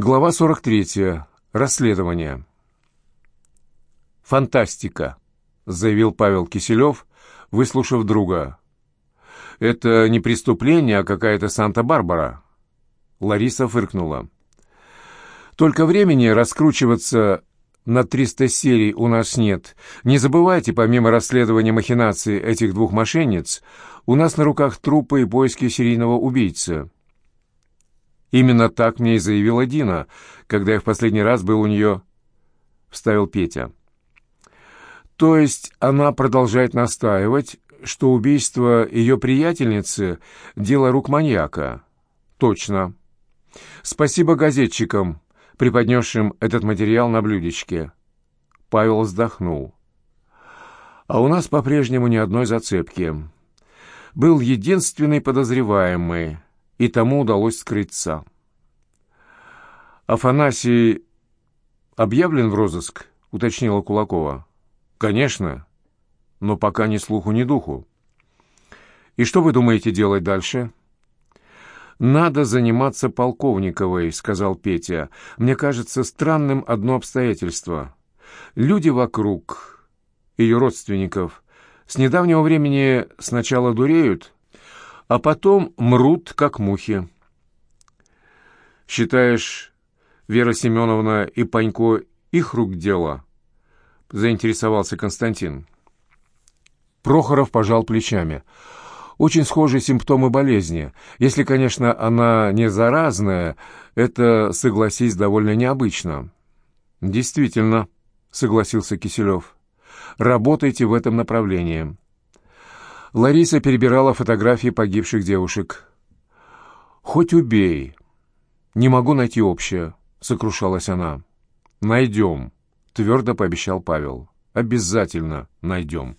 Глава 43. Расследование. «Фантастика», — заявил Павел Киселев, выслушав друга. «Это не преступление, а какая-то Санта-Барбара». Лариса фыркнула. «Только времени раскручиваться на 300 серий у нас нет. Не забывайте, помимо расследования махинаций этих двух мошенниц, у нас на руках трупы и поиски серийного убийцы». Именно так мне и заявила Дина, когда я в последний раз был у нее, — вставил Петя. То есть она продолжает настаивать, что убийство ее приятельницы — дело рук маньяка. Точно. Спасибо газетчикам, преподнесшим этот материал на блюдечке. Павел вздохнул. А у нас по-прежнему ни одной зацепки. Был единственный подозреваемый — и тому удалось скрыться. «Афанасий объявлен в розыск?» — уточнила Кулакова. «Конечно, но пока ни слуху, ни духу. И что вы думаете делать дальше?» «Надо заниматься Полковниковой», — сказал Петя. «Мне кажется странным одно обстоятельство. Люди вокруг, ее родственников, с недавнего времени сначала дуреют, а потом мрут, как мухи. «Считаешь, Вера Семеновна и Панько их рук дело?» — заинтересовался Константин. Прохоров пожал плечами. «Очень схожие симптомы болезни. Если, конечно, она не заразная, это, согласись, довольно необычно». «Действительно», — согласился Киселев. «Работайте в этом направлении». Лариса перебирала фотографии погибших девушек. «Хоть убей. Не могу найти общее», — сокрушалась она. «Найдем», — твердо пообещал Павел. «Обязательно найдем».